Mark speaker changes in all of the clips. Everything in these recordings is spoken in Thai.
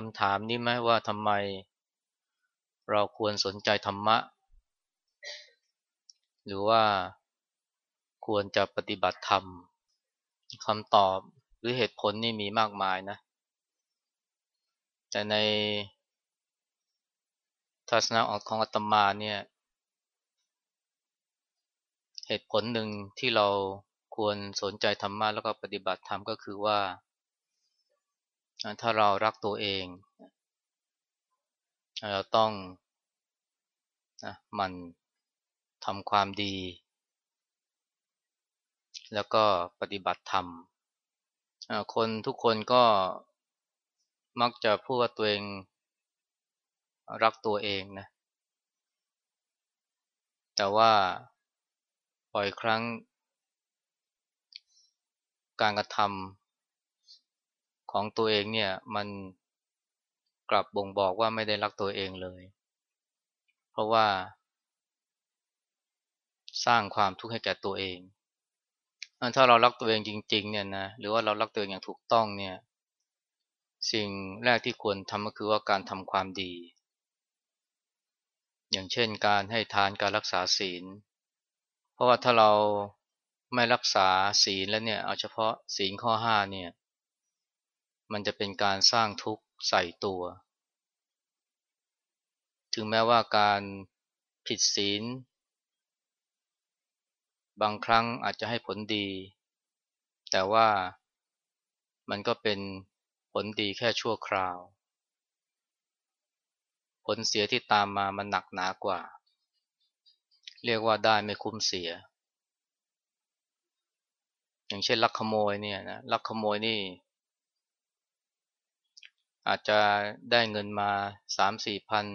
Speaker 1: คำถามนี้ไหมว่าทำไม เราควรสนใจธรรมะ หรือว่าควรจะปฏิบัติธรรมคำตอบหรือเหตุผลนี่มีมากมายนะ แต่ในทัศนะของอาตมาเนี่ย เหตุผลหนึ่งที่เราควรสนใจธรรมะแล้วก็ปฏิบัติธรรมก็คือว่า ถ้าเรารักตัวเอง เราต้องนะมันทำความดี แล้วก็ปฏิบัติธรรม คนทุกคนก็มักจะพูดว่าตัวเองรักตัวเองนะ แต่ว่าบ่อยครั้งการกระทำ ของตัวเองเนี่ยมันกลับบ่งบอกว่าไม่ได้รักตัวเองเลย เพราะว่า สร้างความทุกข์ให้แก่ตัวเองถ้าเรารักตัวเองจริง ๆ เนี่ยนะหรือว่าเรารักตัวเองอย่างถูกต้องเนี่ย สิ่งแรกที่ควรทำก็คือว่าการทำความดี อย่างเช่นการให้ทานการรักษาศีล เพราะว่าถ้าเราไม่รักษาศีลแล้วเนี่ยเอาเฉพาะศีลข้อห้าเนี่ย มันจะเป็นการสร้างทุกข์ใส่ตัว ถึงแม้ว่าการผิดศีล บางครั้งอาจจะให้ผลดี แต่ว่ามันก็เป็นผลดีแค่ชั่วคราว ผลเสียที่ตามมามันหนักหนากว่า เรียกว่าได้ไม่คุ้มเสีย อย่างเช่นลักขโมยเนี่ยนะลักขโมยนี่ อาจจะได้เงินมาสามสี่พัน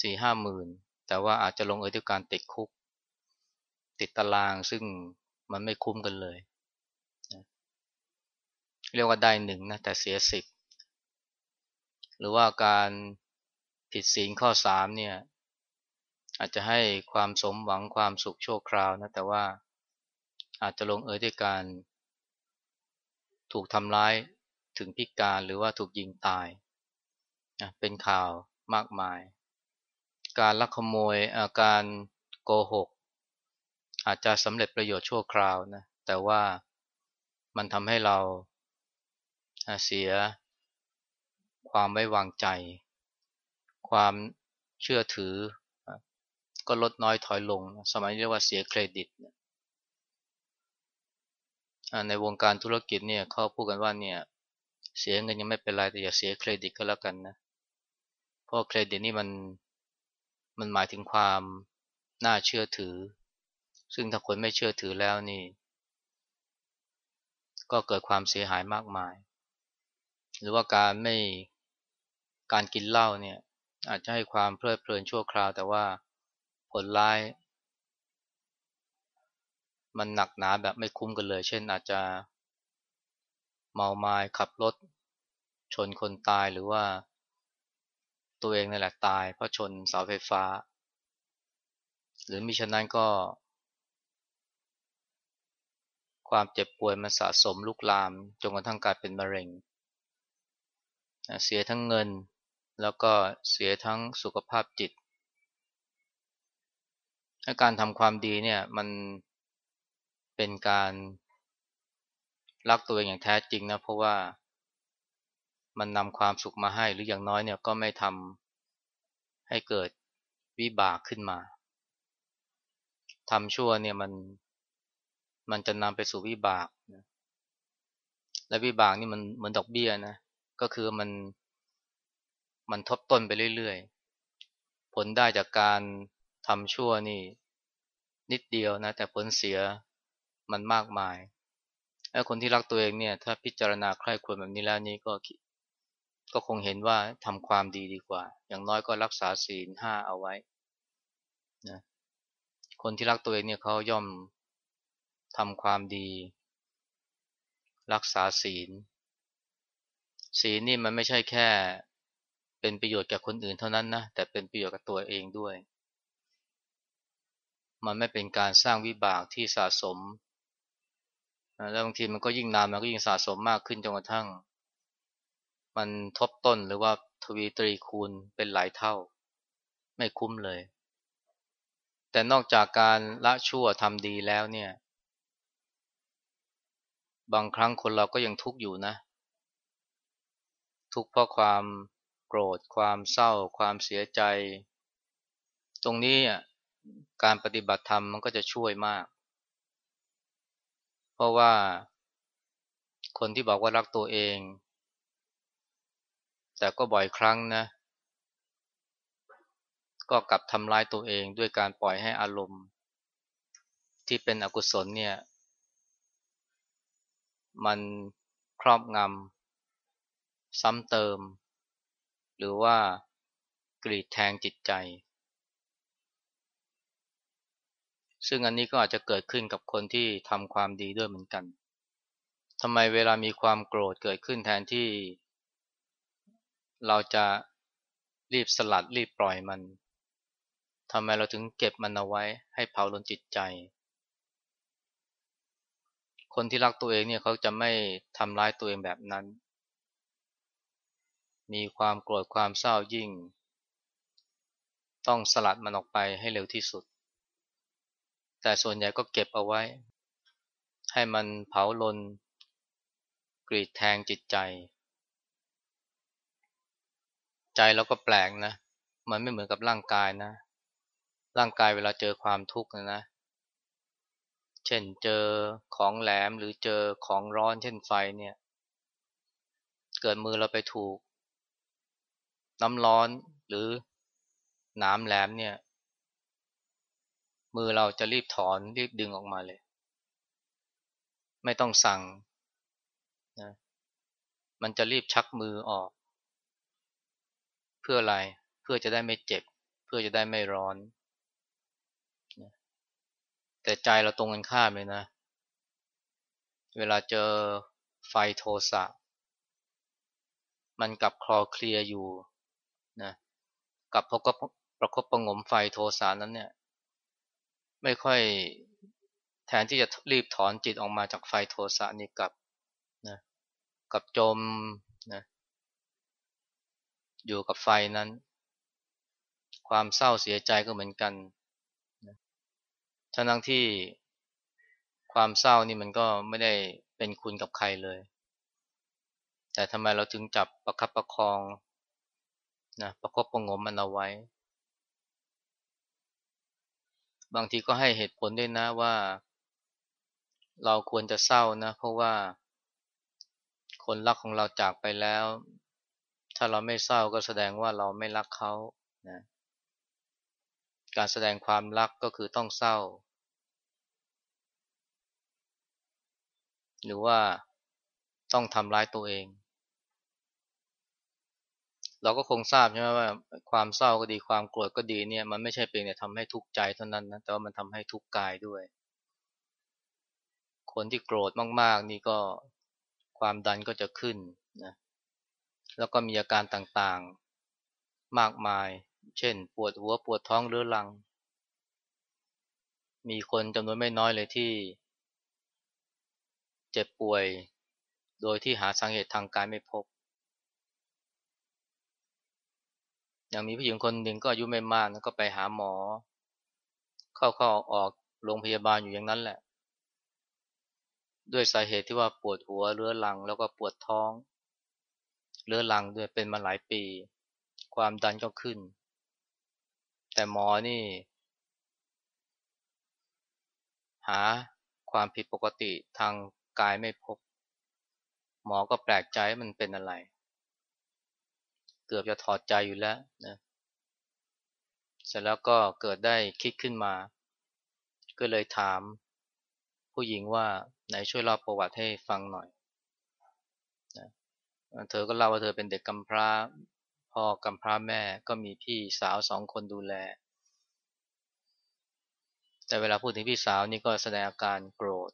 Speaker 1: สี่ห้าหมื่นแต่ว่าอาจจะลงเอยด้วยการติดคุก ติดตารางซึ่งมันไม่คุ้มกันเลย เรียกว่าได้หนึ่งนะแต่เสียสิบหรือว่าการผิดศีลข้อสามเนี่ยอาจจะให้ความสมหวังความสุขชั่วคราวนะแต่ว่าอาจจะลงเอยด้วยการถูกทำร้าย ถึงพิการหรือว่าถูกยิงตายนะเป็นข่าวมากมาย การลักขโมยอาการโกหก อาจจะสำเร็จประโยชน์ชั่วคราวนะแต่ว่ามันทำให้เราเสียความไว้วางใจ ความเชื่อถือ ก็ลดน้อยถอยลง สมัยเรียกว่าเสียเครดิต ในวงการธุรกิจเนี่ยเขาพูดกันว่าเนี่ย เสียเงินยังไม่เป็นไรแต่อย่าเสียเครดิตก็แล้วกันนะเพราะเครดิตนี่มันมันหมายถึงความน่าเชื่อถือ ซึ่งถ้าคนไม่เชื่อถือแล้วนี่ ก็เกิดความเสียหายมากมาย หรือว่าการไม่การกินเหล้าเนี่ย อาจจะให้ความเพลิดเพลินชั่วคราว แต่ว่าผลร้าย มันหนักหนาแบบไม่คุ้มกันเลย เช่นอาจจะ เมาไม้ขับรถ ชนคนตายหรือว่า ตัวเองนั่นแหละตาย เพราะชนเสาไฟฟ้า หรือมิฉะนั้นก็ ความเจ็บป่วยมันสะสมลุกลาม จนกระทั่งกลายเป็นมะเร็ง เสียทั้งเงินแล้วก็เสียทั้งสุขภาพจิตการทำความดีเนี่ยมันเป็นการ รักตัวเองอย่างแท้จริงนะเพราะว่ามันนำความสุขมาให้หรืออย่างน้อยเนี่ยก็ไม่ทำให้เกิดวิบากขึ้นมาทำชั่วเนี่ยมันมันจะนำไปสู่วิบากนะและวิบากนี่มันเหมือนดอกเบี้ยนะก็คือมันมันทบต้นไปเรื่อยๆ ผลได้จากการทำชั่วนี่นิดเดียวนะแต่ผลเสียมันมากมาย แล้คนที่รักตัวเองเนี่ย ถ้าพิจารณาใคร่ควรแบบนี้แล้วนี่ก็ก็คงเห็นว่าทำความดีดีกว่า อย่างน้อยก็รักษาศีลห้าเอาไว้นะคนที่รักตัวเองเนี่ยเขาย่อมทำความดี รักษาศีล ศีลนี่มันไม่ใช่แค่เป็นประโยชน์แก่คนอื่นเท่านั้นนะแต่เป็นประโยชน์กับตัวเองด้วย มันไม่เป็นการสร้างวิบากที่สะสม แล้วบางทีมันก็ยิ่งนานมันก็ยิ่งสะสมมากขึ้นจนกระทั่ง มันทบต้นหรือว่าทวีตรีคูณเป็นหลายเท่า ไม่คุ้มเลย แต่นอกจากการละชั่วทำดีแล้วเนี่ย บางครั้งคนเราก็ยังทุกข์อยู่นะ ทุกข์เพราะความโกรธ ความเศร้า ความเสียใจ ตรงนี้การปฏิบัติธรรมมันก็จะช่วยมาก ราะว่าคนที่บอกว่ารักตัวเอง แต่ก็บ่อยครั้งนะ ก็กลับทำร้ายตัวเองด้วยการปล่อยให้อารมณ์ ที่เป็นอกุศลเนี่ย มันครอบงำซ้ำเติม หรือว่ากรีดแทงจิตใจ ซึ่งอันนี้ก็อาจจะเกิดขึ้นกับคนที่ทำความดีด้วยเหมือนกันทำไมเวลามีความโกรธเกิดขึ้นแทนที่ เราจะรีบสลัดรีบปล่อยมันทำไมเราถึงเก็บมันเอาไว้ให้เผาลนจิตใจ คนที่รักตัวเองเนี่ยเขาจะไม่ทำร้ายตัวเองแบบนั้น มีความโกรธความเศร้ายิ่ง ต้องสลัดมันออกไปให้เร็วที่สุด แต่ส่วนใหญ่ก็เก็บเอาไว้ ให้มันเผาลน กรีดแทงจิตใจ ใจเราก็แปลกนะ มันไม่เหมือนกับร่างกายนะ ร่างกายเวลาเจอความทุกข์นะนะ เช่นเจอของแหลมหรือเจอของร้อนเช่นไฟเนี่ย เกิดมือเราไปถูก น้ำร้อนหรือหน้ำแหลมเนี่ย มือเราจะรีบถอนรีบดึงออกมาเลย ไม่ต้องสั่งนะมันจะรีบชักมือออก เพื่ออะไรเพื่อจะได้ไม่เจ็บ เพื่อจะได้ไม่ร้อนนะแต่ใจเราตรงกันข้ามเลยนะ เวลาเจอไฟโทสะมันกลับคลอเคลียอยู่นะกับพกประคบประงมไฟโทสะนั้นเนี่ย ไม่ค่อยแทนที่จะรีบถอนจิตออกมาจากไฟโทสะนี่กับนะกับจมนะอยู่กับไฟนั้น ความเศร้าเสียใจก็เหมือนกันนะทั้งที่ความเศร้านี่มันก็ไม่ได้เป็นคุณกับใครเลย แต่ทำไมเราถึงจับประคับประคองนะประคบประงมมันเอาไว้ บางทีก็ให้เหตุผลด้วยนะว่า เราควรจะเศร้านะ เพราะว่า คนรักของเราจากไปแล้ว ถ้าเราไม่เศร้าก็แสดงว่าเราไม่รักเขานะการแสดงความรักก็คือต้องเศร้า หรือว่าต้องทำร้ายตัวเอง เราก็คงทราบใช่ไหมว่าความเศร้าก็ดีความโกรธก็ดีเนี่ย มันไม่ใช่เพียงแต่ทำให้ทุกข์ใจเท่านั้นนะแต่ว่ามันทำให้ทุกข์กายด้วย คนที่โกรธมากๆ นี่ก็ความดันก็จะขึ้นนะแล้วก็มีอาการต่างๆมากมาย เช่น ปวดหัวปวดท้องเรื้อรัง มีคนจำนวนไม่น้อยเลยที่ เจ็บป่วย โดยที่หาสาเหตุทางการไม่พบ อย่างมีผู้หญิงคนหนึ่งก็อายุไม่มากนะก็ไปหาหมอ เข้าๆออกโรงพยาบาลอยู่อย่างนั้นแหละ ด้วยสาเหตุที่ว่าปวดหัวเรื้อรังแล้วก็ปวดท้องเรื้อรังด้วยเป็นมาหลายปี ความดันก็ขึ้น แต่หมอนี่ หาความผิดปกติทางกายไม่พบ หมอก็แปลกใจมันเป็นอะไร กือบจะถอดใจอยู่แล้วนะเสร็จแล้วก็เกิดได้คิดขึ้นมา ก็เลยถาม ผู้หญิงว่าไหนช่วยเล่าประวัติให้ฟังหน่อยนะเธอก็เล่าว่าเธอเป็นเด็กกำพร้าพ่อกำพร้าแม่ก็มีพี่สาวสองคนดูแล แต่เวลาพูดถึงพี่สาวนี่ก็แสดงอาการโกรธ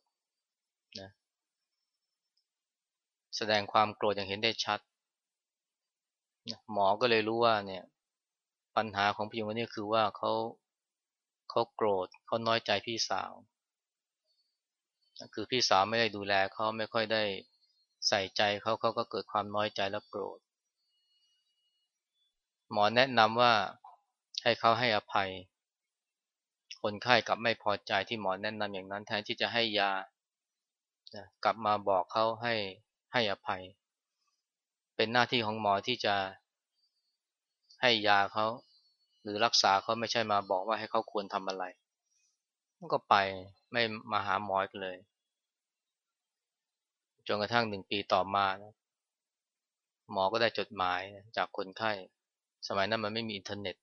Speaker 1: นะแสดงความโกรธอย่างเห็นได้ชัด หมอก็เลยรู้ว่าเนี่ย ปัญหาของพี่หญิงคนนี้คือว่าเขาเขาโกรธเขาน้อยใจพี่สาว คือพี่สาวไม่ได้ดูแลเขาไม่ค่อยได้ใส่ใจเขาเขาก็เกิดความน้อยใจและโกรธ หมอแนะนำว่าให้เขาให้อภัย คนไข้กลับไม่พอใจที่หมอแนะนำอย่างนั้นแทนที่จะให้ยากลับมาบอกเขาให้ให้อภัย เป็นหน้าที่ของหมอที่จะให้ยาเขาหรือรักษาเขาไม่ใช่มาบอกว่าให้เขาควรทำอะไรก็ไปไม่มาหาหมออีกเลย จนกระทั่งหนึ่งปีต่อมานะหมอก็ได้จดหมายจากคนไข้ สมัยนั้นมันไม่มีอินเทอร์เน็ต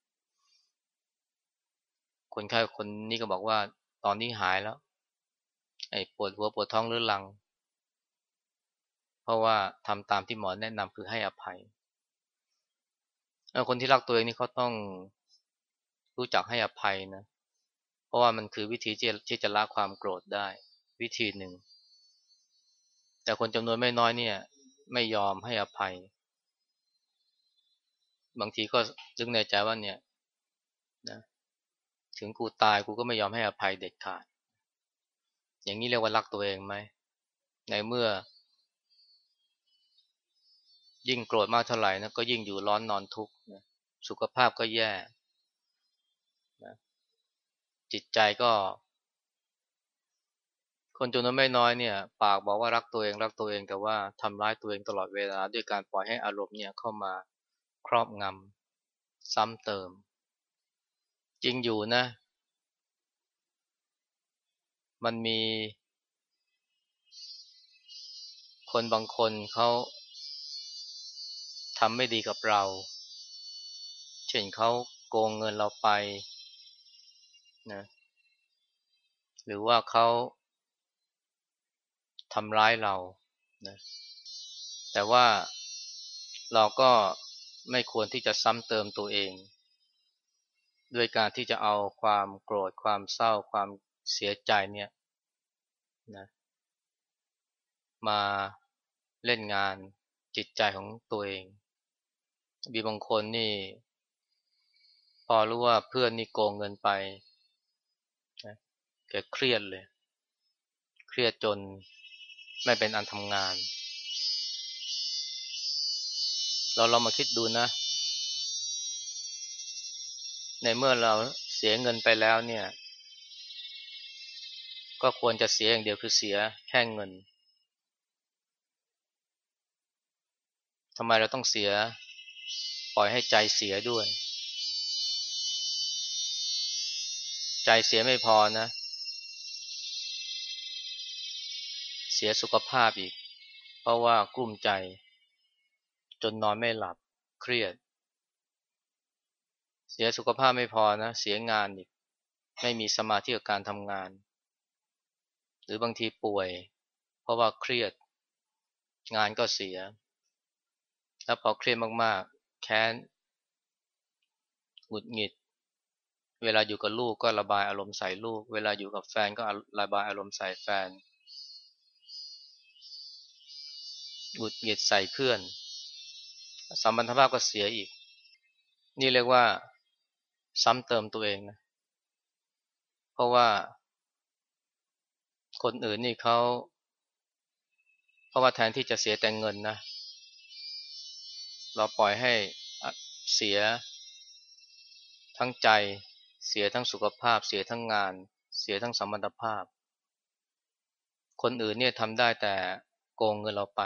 Speaker 1: คนไข้คนนี้ก็บอกว่าตอนนี้หายแล้ว ไอ้ปวดหัวปวดท้องเรื้อรัง เพราะว่าทำตามที่หมอแนะนำคือให้อภัยคนที่รักตัวเองนี่เขาต้องรู้จักให้อภัยนะ เพราะว่ามันคือวิธีที่จะละความโกรธได้ วิธีหนึ่ง แต่คนจำนวนไม่น้อยเนี่ย ไม่ยอมให้อภัย บางทีก็จึงในใจว่าเนี่ยนะถึงกูตายกูก็ไม่ยอมให้อภัยเด็ดขาด อย่างนี้เรียกว่ารักตัวเองไหม ในเมื่อ ยิ่งโกรธมากเท่าไหร่นะก็ยิ่งอยู่ร้อนนอนทุกข์นะสุขภาพก็แย่นะจิตใจก็ คนจำนวนไม่น้อยเนี่ย ปากบอกว่ารักตัวเองรักตัวเองแต่ว่าทำร้ายตัวเองตลอดเวลา ด้วยการปล่อยให้อารมณ์เนี่ยเข้ามาครอบงำซ้ำเติม จริงอยู่นะ มันมี คนบางคนเขา ทำไม่ดีกับเรา เช่นเขาโกงเงินเราไปนะหรือว่าเขาทำร้ายเรานะแต่ว่าเราก็ไม่ควรที่จะซ้ำเติมตัวเอง ด้วยการที่จะเอาความโกรธความเศร้าความเสียใจเนี่ยนะมาเล่นงานจิตใจของตัวเอง มีบางคนนี่ พอรู้ว่าเพื่อนนี่โกงเงินไปนะแกเครียดเลย เครียดจนไม่เป็นอันทำงาน เราเรามาคิดดูนะ ในเมื่อเราเสียเงินไปแล้วเนี่ย ก็ควรจะเสียอย่างเดียวคือเสียแค่เงินทำไมเราต้องเสีย ปล่อยให้ใจเสียด้วย ใจเสียไม่พอนะ เสียสุขภาพอีก เพราะว่ากลุ้มใจ จนนอนไม่หลับเครียด เสียสุขภาพไม่พอนะ เสียงานอีก ไม่มีสมาธิกับการทำงาน หรือบางทีป่วย เพราะว่าเครียด งานก็เสียแล้วพอเครียดมาก แค้นหงุดหงิด เวลาอยู่กับลูกก็ระบายอารมณ์ใส่ลูก เวลาอยู่กับแฟนก็ระบายอารมณ์ใส่แฟนหงุดหงิดใส่เพื่อนสัมพันธภาพก็เสียอีก นี่เรียกว่าซ้ำเติมตัวเองนะเพราะว่าคนอื่นนี่เขาเพราะว่าแทนที่จะเสียแต่เงินนะ เราปล่อยให้เสียทั้งใจ เสียทั้งสุขภาพ เสียทั้งงาน เสียทั้งสมพันธภาพ คนอื่นเนี่ยทำได้แต่โกงเงินเราไป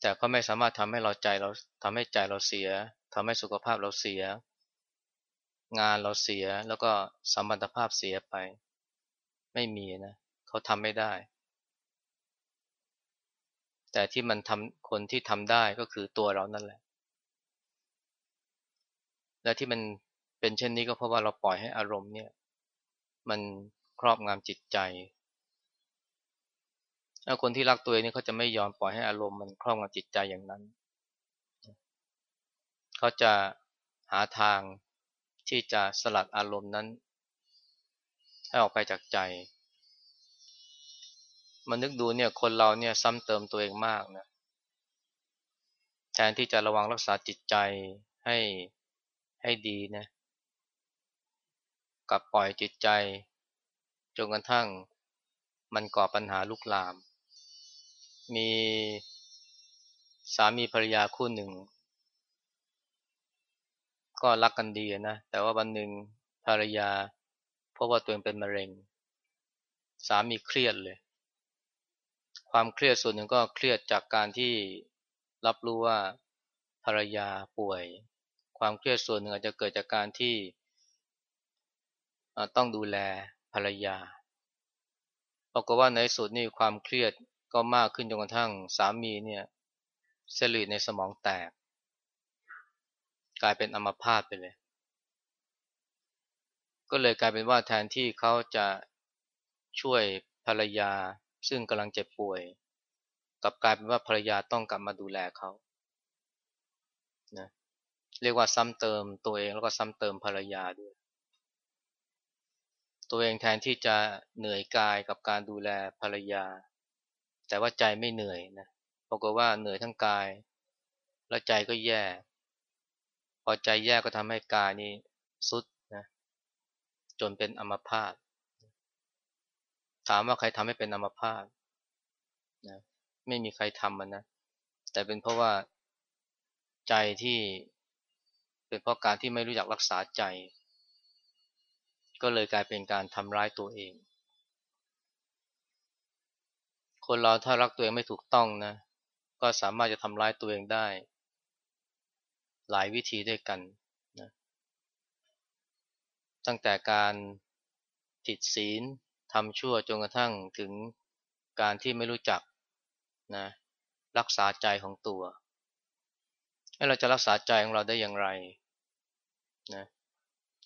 Speaker 1: แต่ก็ไม่สามารถทำให้เราใจเราทำให้ใจเราเสียทำให้สุขภาพเราเสีย งานเราเสียแล้วก็สมพันธภาพเสียไป ไม่มีนะเขาทำไม่ได้ แต่ที่มันทำคนที่ทำได้ก็คือตัวเรานั่นแหละ และที่มันเป็นเช่นนี้ก็เพราะว่าเราปล่อยให้อารมณ์เนี่ย มันครอบงำจิตใจถ้าคนที่รักตัวเองนี่เขาจะไม่ยอมปล่อยให้อารมณ์มันครอบงำจิตใจอย่างนั้น เขาจะหาทางที่จะสลัดอารมณ์นั้น ให้ออกไปจากใจ มันนึกดูเนี่ยคนเราเนี่ยซ้ำเติมตัวเองมากนะแทนที่จะระวังรักษาจิตใจให้ให้ดีนะกับปล่อยจิตใจจนกระทั่งมันก่อปัญหาลุกลาม มีสามีภรรยาคู่หนึ่ง ก็รักกันดีนะ แต่ว่าวันหนึ่งภรรยาเพราะว่าตัวเองเป็นมะเร็ง สามีเครียดเลย ความเครียดส่วนหนึ่งก็เครียดจากการที่รับรู้ว่าภรรยาป่วย ความเครียดส่วนหนึ่งอาจจะเกิดจากการที่ต้องดูแลภรรยาปรากฏว่าในสุดนี่ความเครียดก็มากขึ้นจนกระทั่งสามีเนี่ยเซลล์ในสมองแตก กลายเป็นอัมพาตไปเลย ก็เลยกลายเป็นว่าแทนที่เขาจะช่วยภรรยา ซึ่งกำลังเจ็บป่วย กลับกลายเป็นว่าภรรยาต้องกลับมาดูแลเขานะเรียกว่าซ้ำเติมตัวเองแล้วก็ซ้ำเติมภรรยาด้วย ตัวเองแทนที่จะเหนื่อยกายกับการดูแลภรรยา แต่ว่าใจไม่เหนื่อยนะปรากฏว่าเหนื่อยทั้งกาย แล้วใจก็แย่ พอใจแย่ก็ทำให้กายนี้สุดนะจนเป็นอัมพาต ถามว่าใครทำให้เป็นอัมพาตนะไม่มีใครทำมันนะ แต่เป็นเพราะว่าใจที่เป็นเพราะการที่ไม่รู้จักรักษาใจ ก็เลยกลายเป็นการทำร้ายตัวเอง คนเราถ้ารักตัวเองไม่ถูกต้องนะ ก็สามารถจะทำร้ายตัวเองได้ หลายวิธีด้วยกันนะตั้งแต่การผิดศีล ทำชั่วจนกระทั่งถึงการที่ไม่รู้จักนะรักษาใจของตัวให้เราจะรักษาใจของเราได้อย่างไรนะ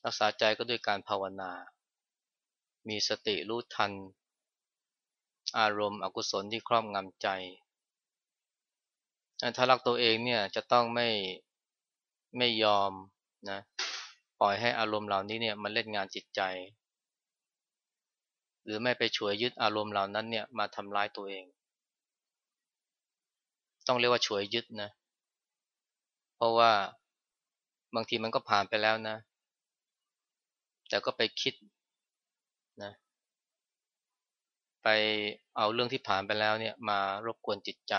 Speaker 1: รักษาใจก็ด้วยการภาวนา มีสติรู้ทัน อารมณ์อกุศลที่ครอบงำใจ ถ้ารักตัวเองเนี่ยจะต้องไม่ไม่ยอมนะปล่อยให้อารมณ์เหล่านี้เนี่ยมันเล่นงานจิตใจ รือไม่ไปฉวยยึดอารมณ์เหล่านั้นเนี่ยมาทำร้ายตัวเอง ต้องเรียกว่าฉวยยึดนะ เพราะว่าบางทีมันก็ผ่านไปแล้วนะ แต่ก็ไปคิดนะไปเอาเรื่องที่ผ่านไปแล้วเนี่ยมารบกวนจิตใจ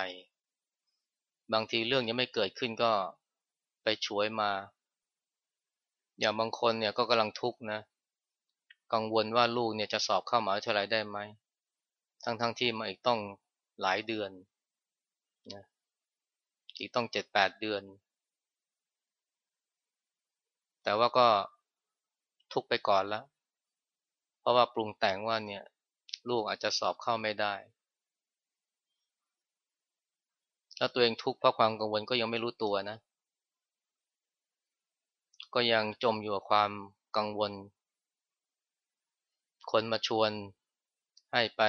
Speaker 1: บางทีเรื่องยังไม่เกิดขึ้นก็ไปช่วยมา อย่างบางคนเนี่ยก็กำลังทุกข์นะ กังวลว่าลูกเนี่ยจะสอบเข้ามหาวิทยาลัยได้ไหม ทั้งๆทที่มาอีกต้องหลายเดือนนะอีกต้องเจ็ดแปดเดือน แต่ว่าก็ทุกไปก่อนแล้ว เพราะว่าปรุงแต่งว่าเนี่ยลูกอาจจะสอบเข้าไม่ได้ แล้วตัวเองทุกข์เพราะความกังวลก็ยังไม่รู้ตัวนะ ก็ยังจมอยู่กับความกังวล คนมาชวนให้ไป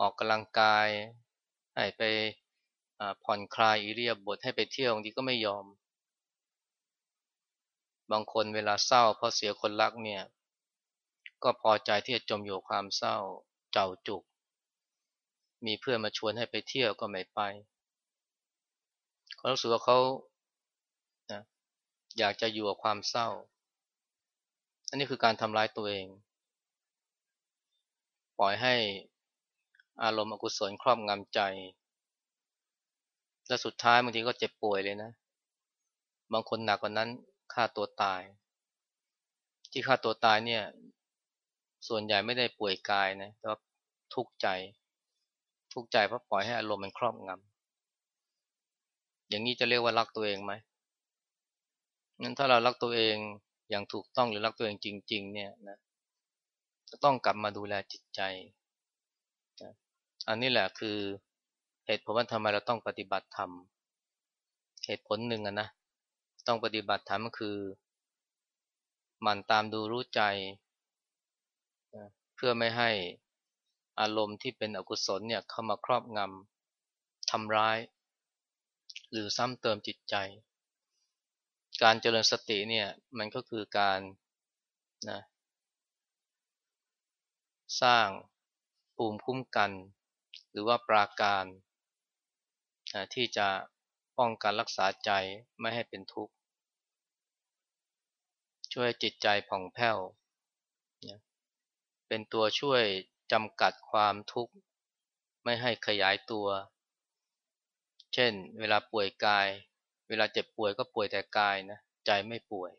Speaker 1: ออกกำลังกาย ให้ไปผ่อนคลายอิเลียบทให้ไปเที่ยวบางทีก็ไม่ยอม บางคนเวลาเศร้าเพราะเสียคนรักเนี่ย ก็พอใจที่จะจมอยู่ความเศร้าเจ้าจุก มีเพื่อนมาชวนให้ไปเที่ยวก็ไม่ไปเขารู้สึกว่าเขานะอยากจะอยู่กับความเศร้า อันนี้คือการทำร้ายตัวเอง ปล่อยให้อารมณ์อกุศลครอบงำใจ และสุดท้ายบางทีก็เจ็บป่วยเลยนะ บางคนหนักกว่านั้นฆ่าตัวตาย ที่ฆ่าตัวตายเนี่ย ส่วนใหญ่ไม่ได้ป่วยกายนะแต่ว่าทุกข์ใจ ทุกข์ใจเพราะปล่อยให้อารมณ์มันครอบงำอย่างนี้จะเรียกว่ารักตัวเองไหมงั้นถ้าเรารักตัวเอง อย่างถูกต้องหรือรักตัวเองจริง ๆ เนี่ยนะจะต้องกลับมาดูแลจิตใจอันนี้แหละคือเหตุผลว่าทำไมเราต้องปฏิบัติธรรมเหตุผลหนึ่งนะต้องปฏิบัติธรรมก็คือมันตามดูรู้ใจเพื่อไม่ให้อารมณ์ที่เป็นอกุศลเนี่ยเข้ามาครอบงำทำร้าย หรือซ้ำเติมจิตใจ การเจริญสติเนี่ยมันก็คือการนะสร้างภูมิคุ้มกัน หรือว่าปราการที่จะป้องกันรักษาใจไม่ให้เป็นทุกข์ ช่วยจิตใจผ่องแผ้วเป็นตัวช่วยจำกัดความทุกข์ ไม่ให้ขยายตัว เช่นเวลาป่วยกาย วลาเจ็บป่วยก็ป่วยแต่กายนะใจไม่ป่วย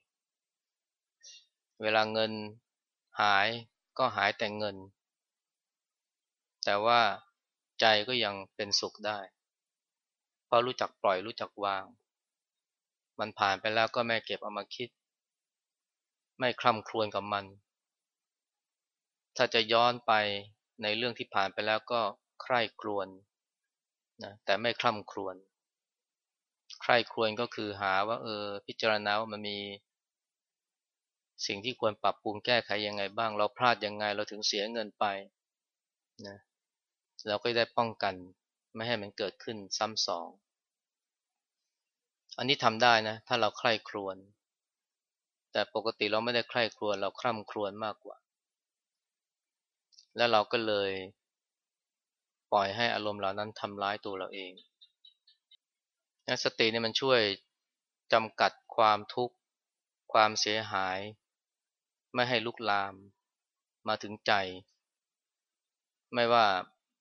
Speaker 1: เวลาเงินหายก็หายแต่เงิน แต่ว่าใจก็ยังเป็นสุขได้ เพราะรู้จักปล่อยรู้จักวาง มันผ่านไปแล้วก็ไม่เก็บเอามาคิด ไม่คล่ำครวญกับมัน ถ้าจะย้อนไปในเรื่องที่ผ่านไปแล้วก็ใคร่ครวญนะแต่ไม่คล่ำครวญ ใคร่ครวญก็คือหาว่าเออพิจารณาว่ามันมี สิ่งที่ควรปรับปรุงแก้ไขยังไงบ้าง เราพลาดยังไงเราถึงเสียเงินไปนะเราก็ได้ป้องกันไม่ให้มันเกิดขึ้นซ้ำสอง อันนี้ทำได้นะ ถ้าเราใคร่ครวญแต่ปกติเราไม่ได้ใคร่ครวญเราคร่ำครวญมากกว่า แล้วเราก็เลย ปล่อยให้อารมณ์เหล่านั้นทำร้ายตัวเราเอง สติเนี่ยมันช่วยจำกัดความทุกข์ ความเสียหาย ไม่ให้ลุกลามมาถึงใจ ไม่ว่า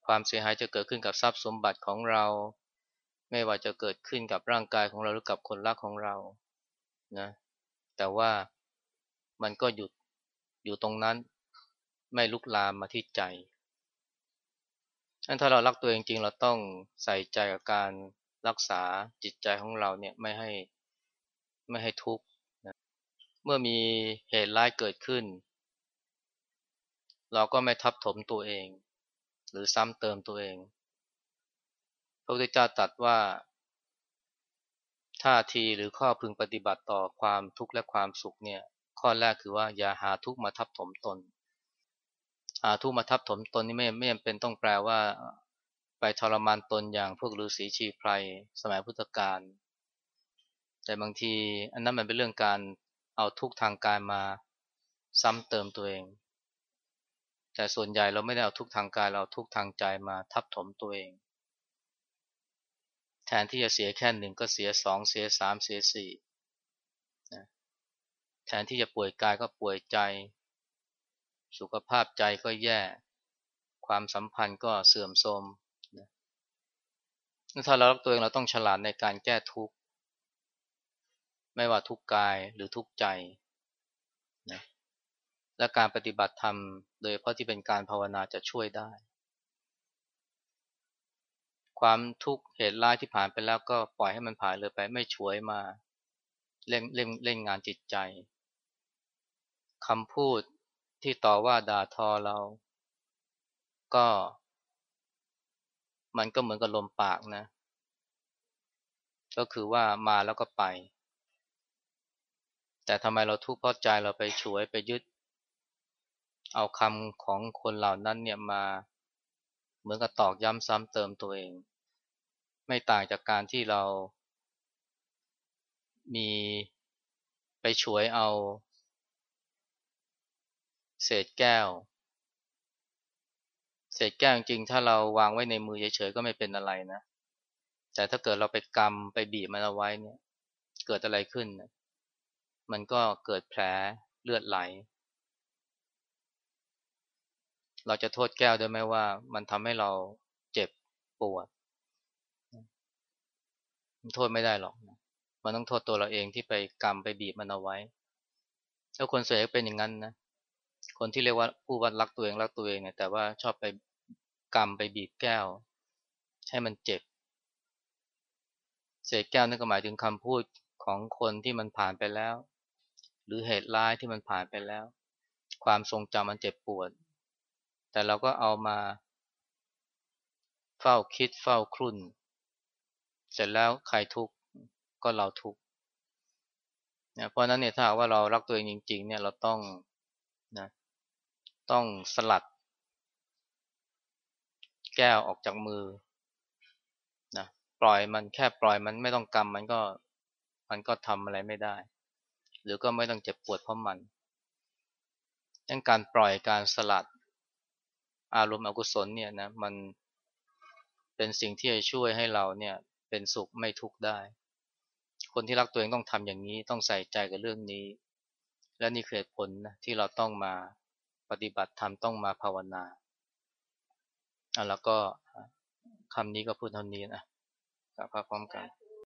Speaker 1: ความเสียหายจะเกิดขึ้นกับทรัพย์สมบัติของเรา ไม่ว่าจะเกิดขึ้นกับร่างกายของเราหรือกับคนรักของเรานะแต่ว่ามันก็หยุดอยู่ตรงนั้น ไม่ลุกลามมาที่ใจถ้าเรารักตัวเองจริงเราต้องใส่ใจกับการ รักษาจิตใจของเราเนี่ยไม่ให้ไม่ให้ทุกข์นะเมื่อมีเหตุร้ายเกิดขึ้น เราก็ไม่ทับถมตัวเอง หรือซ้ำเติมตัวเอง พระพุทธเจ้าตรัสว่าท่าทีหรือข้อพึงปฏิบัติต่อความทุกข์และความสุขเนี่ยข้อแรกคือว่าอย่าหาทุกข์มาทับถมตนหาทุกข์มาทับถมตนนี่ไม่ไม่จำเป็นต้องแปลว่า ไปทรมานตนอย่างพวกฤาษีชีไพรสมัยพุทธกาลแต่บางทีอันนั้นมันเป็นเรื่องการเอาทุกทางกายมาซ้ำเติมตัวเอง แต่ส่วนใหญ่เราไม่ได้เอาทุกทางกายเราทุกทางใจมาทับถมตัวเอง แทนที่จะเสียแค่หนึ่งก็เสียสองเสียสามเสียสี่แทนที่จะป่วยกายก็ป่วยใจ สุขภาพใจก็แย่ ความสัมพันธ์ก็เสื่อมโทรม ถ้าเรารักตัวเองเราต้องฉลาดในการแก้ทุกข์ ไม่ว่าทุกข์กายหรือทุกข์ใจนะและการปฏิบัติธรรม โดยเพราะที่เป็นการภาวนาจะช่วยได้ ความทุกข์เหตุร้ายที่ผ่านไปแล้วก็ปล่อยให้มันผ่านเลยไปไม่ช่วยมาเล่นเล่นเล่นงานจิตใจคำพูดที่ต่อว่าด่าทอเรา ก็ มันก็เหมือนกับลมปากนะ ก็คือว่ามาแล้วก็ไป แต่ทำไมเราทุกข์เพราะใจเราไปฉวยไปยึด เอาคำของคนเหล่านั้นเนี่ยมาเหมือนกับตอกย้ำซ้ำเติมตัวเอง ไม่ต่างจากการที่เรา มีไปฉวยเอา เศษแก้ว ศษแก้วจริงถ้าเราวางไว้ในมือเฉยๆก็ไม่เป็นอะไรนะ แต่ถ้าเกิดเราไปกำไปบีบมันเอาไว้เนี่ย เกิดอะไรขึ้น มันก็เกิดแผลเลือดไหล เราจะโทษแก้วได้ไหมว่ามันทำให้เราเจ็บปวด โทษไม่ได้หรอก มันต้องโทษตัวเราเองที่ไปกำไปบีบมันเอาไว้ แล้วคนส่วนใหญ่เป็นอย่างนั้นนะ คนที่เรียกว่าผู้วัดรักตัวเองรักตัวเองเนี่ยแต่ว่าชอบไป กำไปบีบแก้ว ให้มันเจ็บ เศษแก้วนั่นก็หมายถึงคำพูดของคนที่มันผ่านไปแล้ว หรือเหตุร้ายที่มันผ่านไปแล้ว ความทรงจำมันเจ็บปวด แต่เราก็เอามา เฝ้าคิดเฝ้าครุ่น เสร็จแล้วใครทุกข์ก็เราทุกข์เพราะนั้นเนี่ยถ้าว่าเรารักตัวเองจริง ๆ เนี่ยเราต้องนะต้องสลัด แก้วออกจากมือนะปล่อยมันแค่ปล่อยมันไม่ต้องกำมันก็มันก็ทำอะไรไม่ได้ หรือก็ไม่ต้องเจ็บปวดเพราะมันดังการปล่อยการสลัด อารมณ์อกุศลเนี่ยนะมันเป็นสิ่งที่จะช่วยให้เราเนี่ยเป็นสุขไม่ทุกข์ได้ คนที่รักตัวเองต้องทำอย่างนี้ต้องใส่ใจกับเรื่องนี้ และนี่คือผลนะที่เราต้องมาปฏิบัติธรรมต้องมาภาวนา อะแล้วก็คำนี้ก็พูดเท่านี้นะกับพระพร้อมกัน